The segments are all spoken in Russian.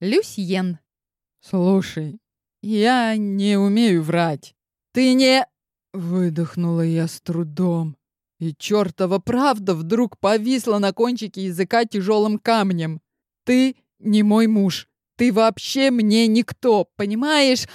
Люсьен. Слушай, я не умею врать. Ты не... Выдохнула я с трудом. И чертова правда вдруг повисла на кончике языка тяжелым камнем. Ты не мой муж. Ты вообще мне никто, понимаешь?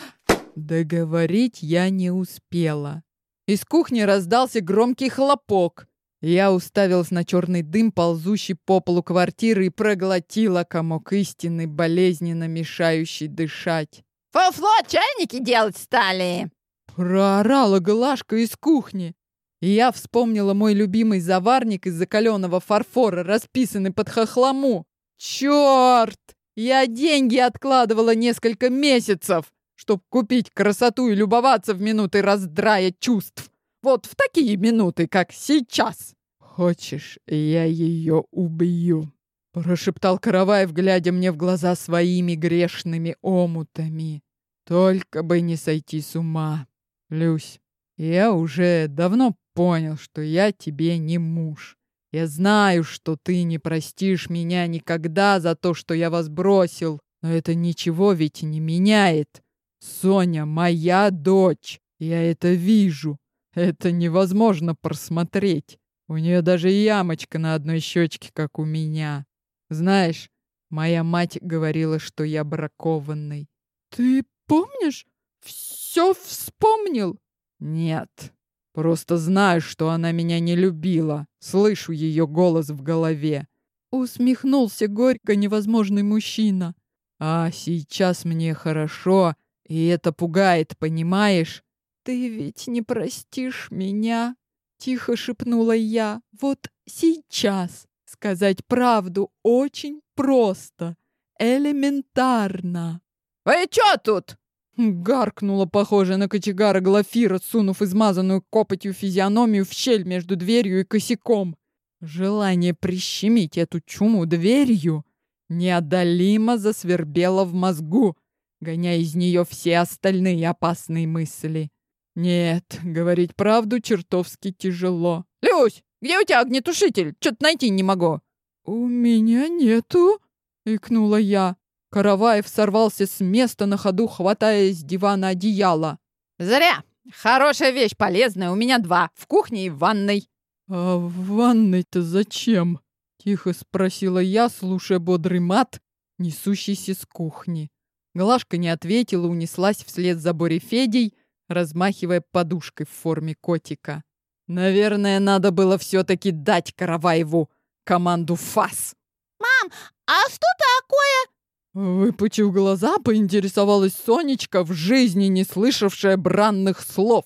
Договорить я не успела. Из кухни раздался громкий хлопок. Я уставилась на черный дым, ползущий по полу квартиры, и проглотила комок истины, болезненно мешающий дышать. «Фуфло чайники делать стали!» Проорала Глашка из кухни. И я вспомнила мой любимый заварник из закаленного фарфора, расписанный под хохлому. Черт! Я деньги откладывала несколько месяцев, чтобы купить красоту и любоваться в минуты раздрая чувств. Вот в такие минуты, как сейчас. Хочешь, я ее убью? Прошептал Караваев, глядя мне в глаза своими грешными омутами. Только бы не сойти с ума. Люсь, я уже давно понял, что я тебе не муж. Я знаю, что ты не простишь меня никогда за то, что я вас бросил, но это ничего ведь не меняет. Соня моя дочь, я это вижу. Это невозможно просмотреть. У нее даже ямочка на одной щечке, как у меня. Знаешь, моя мать говорила, что я бракованный. Ты помнишь? Все вспомнил? Нет. Просто знаю, что она меня не любила. Слышу ее голос в голове. Усмехнулся горько невозможный мужчина. А сейчас мне хорошо, и это пугает, понимаешь? «Ты ведь не простишь меня?» — тихо шепнула я. «Вот сейчас сказать правду очень просто, элементарно». «Вы чё тут?» — гаркнула, похожая на кочегара Глафира, сунув измазанную копотью физиономию в щель между дверью и косяком. Желание прищемить эту чуму дверью неодолимо засвербело в мозгу, гоняя из нее все остальные опасные мысли. Нет, говорить правду чертовски тяжело. «Люсь, где у тебя огнетушитель? Что-то найти не могу». «У меня нету», — икнула я. Караваев сорвался с места на ходу, хватая с дивана одеяло. «Зря. Хорошая вещь, полезная. У меня два. В кухне и в ванной». «А в ванной-то зачем?» — тихо спросила я, слушая бодрый мат, несущийся с кухни. Глашка не ответила, унеслась вслед за Борей Федей, размахивая подушкой в форме котика. Наверное, надо было все-таки дать Караваеву команду ФАС. «Мам, а что такое?» Выпучив глаза, поинтересовалась Сонечка, в жизни не слышавшая бранных слов.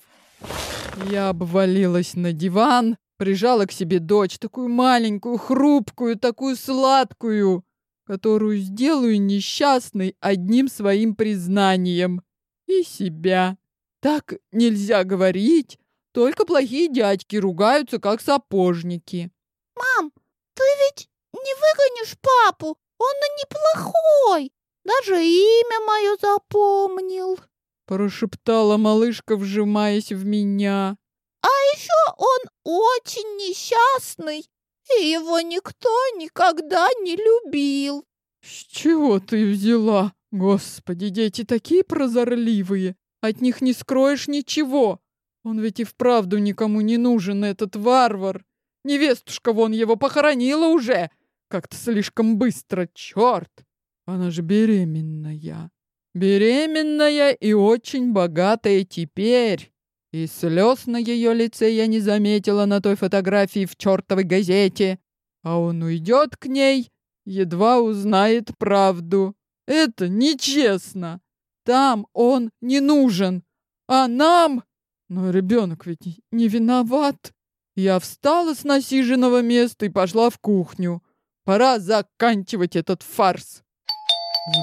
Я обвалилась на диван, прижала к себе дочь, такую маленькую, хрупкую, такую сладкую, которую сделаю несчастной одним своим признанием. И себя. Так нельзя говорить. Только плохие дядьки ругаются, как сапожники. Мам, ты ведь не выгонишь папу? Он неплохой. Даже имя мое запомнил. Прошептала малышка, вжимаясь в меня. А еще он очень несчастный, и его никто никогда не любил. С чего ты взяла? Господи, дети такие прозорливые. От них не скроешь ничего. Он ведь и вправду никому не нужен, этот варвар. Невестушка вон его похоронила уже. Как-то слишком быстро, черт. Она же беременная. Беременная и очень богатая теперь. И слез на ее лице я не заметила на той фотографии в чертовой газете. А он уйдет к ней, едва узнает правду. Это нечестно. Там он не нужен. А нам... Но ребенок ведь не виноват. Я встала с насиженного места и пошла в кухню. Пора заканчивать этот фарс.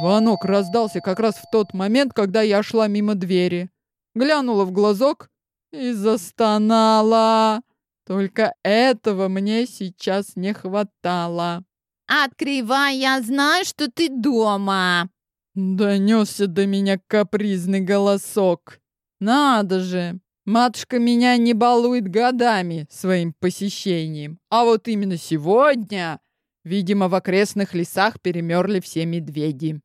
Звонок раздался как раз в тот момент, когда я шла мимо двери. Глянула в глазок и застонала. Только этого мне сейчас не хватало. «Открывай, я знаю, что ты дома!» Донесся до меня капризный голосок. Надо же, матушка меня не балует годами своим посещением. А вот именно сегодня, видимо, в окрестных лесах перемерли все медведи.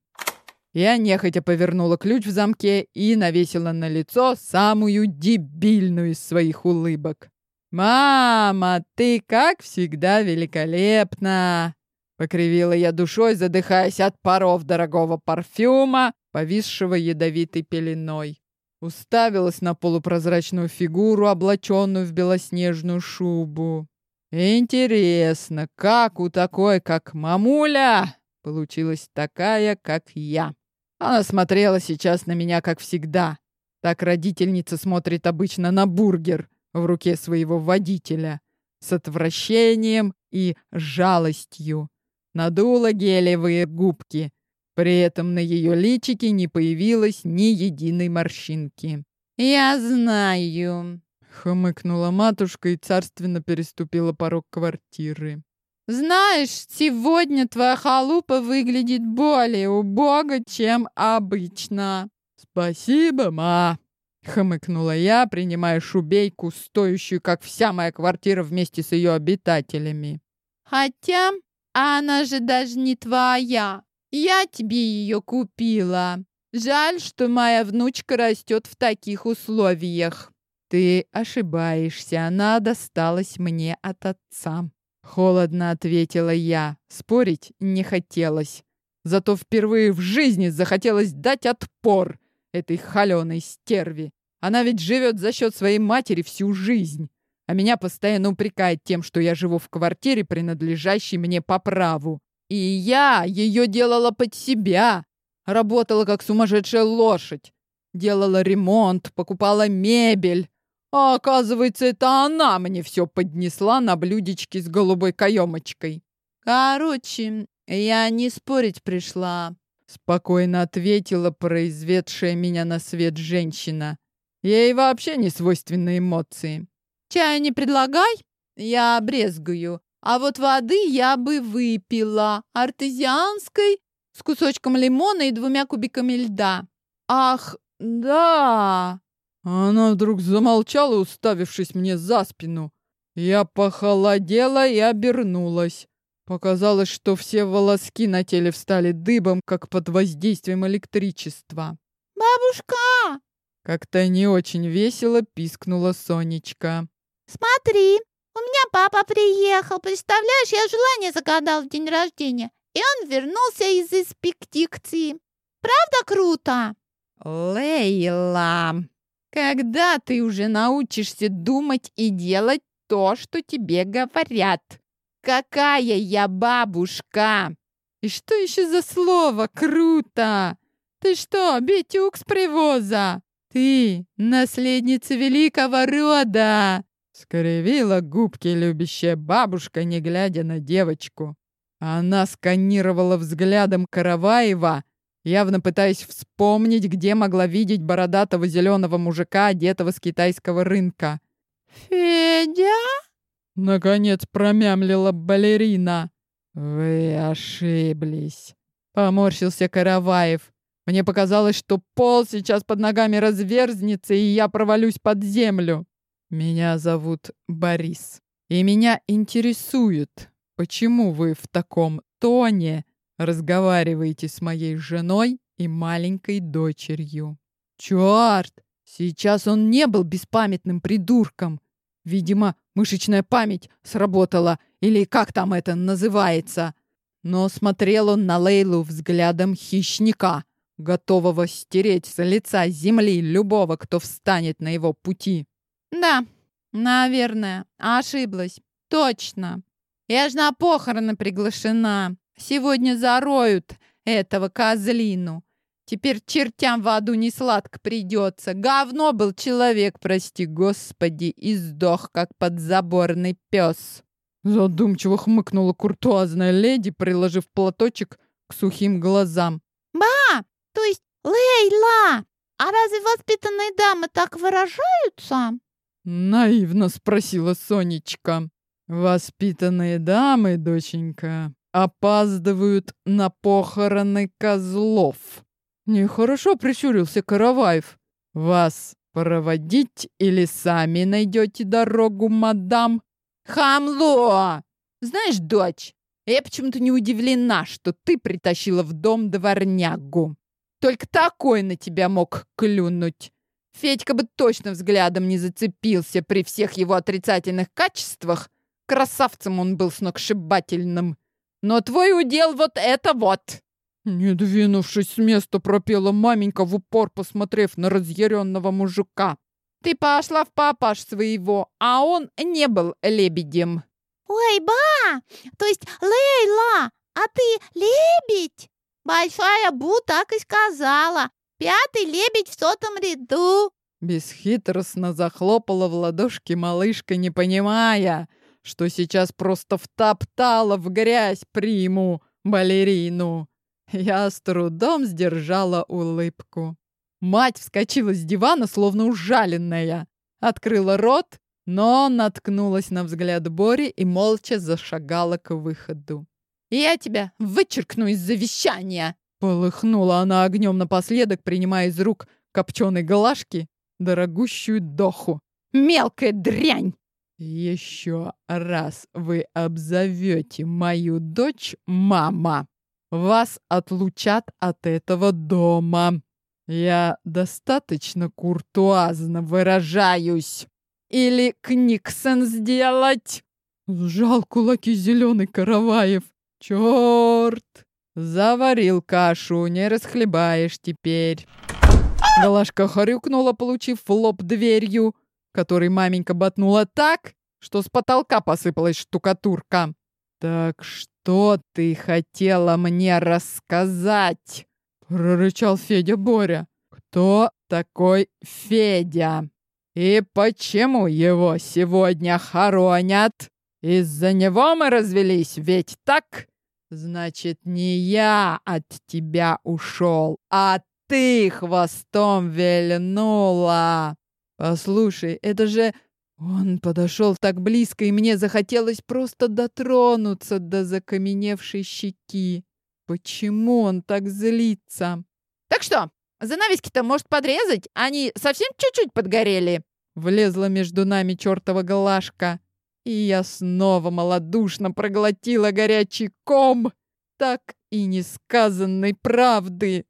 Я нехотя повернула ключ в замке и навесила на лицо самую дебильную из своих улыбок. «Мама, ты, как всегда, великолепна!» Покривила я душой, задыхаясь от паров дорогого парфюма, повисшего ядовитой пеленой. Уставилась на полупрозрачную фигуру, облаченную в белоснежную шубу. Интересно, как у такой, как мамуля, получилась такая, как я? Она смотрела сейчас на меня, как всегда. Так родительница смотрит обычно на бургер в руке своего водителя. С отвращением и жалостью. Надула гелевые губки. При этом на ее личике не появилось ни единой морщинки. «Я знаю», — хмыкнула матушка и царственно переступила порог квартиры. «Знаешь, сегодня твоя халупа выглядит более убого, чем обычно». «Спасибо, ма!» — хмыкнула я, принимая шубейку, стоящую, как вся моя квартира вместе с ее обитателями. «Хотя она же даже не твоя. Я тебе ее купила. Жаль, что моя внучка растет в таких условиях». «Ты ошибаешься, она досталась мне от отца». Холодно ответила я. Спорить не хотелось. Зато впервые в жизни захотелось дать отпор этой холеной стерви. Она ведь живет за счет своей матери всю жизнь. А меня постоянно упрекает тем, что я живу в квартире, принадлежащей мне по праву. И я ее делала под себя. Работала как сумасшедшая лошадь. Делала ремонт, покупала мебель. А оказывается, это она мне все поднесла на блюдечке с голубой каемочкой. Короче, я не спорить пришла. Спокойно ответила произведшая меня на свет женщина. Ей вообще не свойственны эмоции. Чая не предлагай, я брезгую. А вот воды я бы выпила. Артезианской, с кусочком лимона и двумя кубиками льда. Ах, да, она вдруг замолчала, уставившись мне за спину. Я похолодела и обернулась. Показалось, что все волоски на теле встали дыбом, как под воздействием электричества. «Бабушка!» Как-то не очень весело пискнула Сонечка. «Смотри, у меня папа приехал. Представляешь, я желание загадал в день рождения, и он вернулся из инспектикции. Правда круто?» «Лейла!» Когда ты уже научишься думать и делать то, что тебе говорят? Какая я бабушка! И что еще за слово «круто»? Ты что, Бетюк с привоза? Ты наследница великого рода!» Скривила губки любящая бабушка, не глядя на девочку. Она сканировала взглядом Караваева, явно пытаясь вспомнить, где могла видеть бородатого зеленого мужика, одетого с китайского рынка. «Федя?» Наконец промямлила балерина. «Вы ошиблись», — поморщился Караваев. «Мне показалось, что пол сейчас под ногами разверзнется, и я провалюсь под землю. Меня зовут Борис, и меня интересует, почему вы в таком тоне разговариваете с моей женой и маленькой дочерью. Чёрт! Сейчас он не был беспамятным придурком. Видимо, мышечная память сработала, или как там это называется. Но смотрел он на Лейлу взглядом хищника, готового стереть с лица земли любого, кто встанет на его пути. Да, наверное, ошиблась. Точно. Я ж на похороны приглашена. Сегодня зароют этого козлину. Теперь чертям в аду не сладко придется. Говно был человек, прости господи, и сдох, как подзаборный пес. Задумчиво хмыкнула куртуазная леди, приложив платочек к сухим глазам. «Ба! То есть Лейла! А разве воспитанные дамы так выражаются?» Наивно спросила Сонечка. «Воспитанные дамы, доченька, опаздывают на похороны козлов. Нехорошо прищурился Караваев. Вас проводить или сами найдете дорогу, мадам? Хамло! Знаешь, дочь, я почему-то не удивлена, что ты притащила в дом дворнягу. Только такой на тебя мог клюнуть. Федька бы точно взглядом не зацепился при всех его отрицательных качествах. Красавцем он был сногсшибательным. Но твой удел вот это вот!» Не двинувшись с места, пропела маменька в упор, посмотрев на разъяренного мужика. «Ты пошла в папаш своего, а он не был лебедем». «Ой, ба! То есть Лейла, а ты лебедь?» Большая Бу так и сказала. Пятый лебедь в сотом ряду. Бесхитростно захлопала в ладошки малышка, не понимая, что сейчас просто втоптала в грязь приму балерину. Я с трудом сдержала улыбку. Мать вскочила с дивана, словно ужаленная. Открыла рот, но наткнулась на взгляд Бори и молча зашагала к выходу. «Я тебя вычеркну из завещания!» Полыхнула она огнем напоследок, принимая из рук копченой галашки дорогущую доху. «Мелкая дрянь!» «Еще раз вы обзовете мою дочь мама, вас отлучат от этого дома. Я достаточно куртуазно выражаюсь. Или книксон сделать?» Сжал кулаки зеленый Караваев. Черт! Заварил кашу, не расхлебаешь теперь. Галашка хрюкнула, получив в лоб дверью, которой маменька ботнула так, что с потолка посыпалась штукатурка. «Так что ты хотела мне рассказать?» — прорычал Федя Боря. «Кто такой Федя? И почему его сегодня хоронят?» Из-за него мы развелись, ведь так? Значит, не я от тебя ушел, а ты хвостом вильнула. Послушай, это же... Он подошел так близко, и мне захотелось просто дотронуться до закаменевшей щеки. Почему он так злится? Так что, занавески-то может подрезать? Они совсем чуть-чуть подгорели. Влезла между нами чертова галашка. И я снова малодушно проглотила горячий ком так и несказанной правды.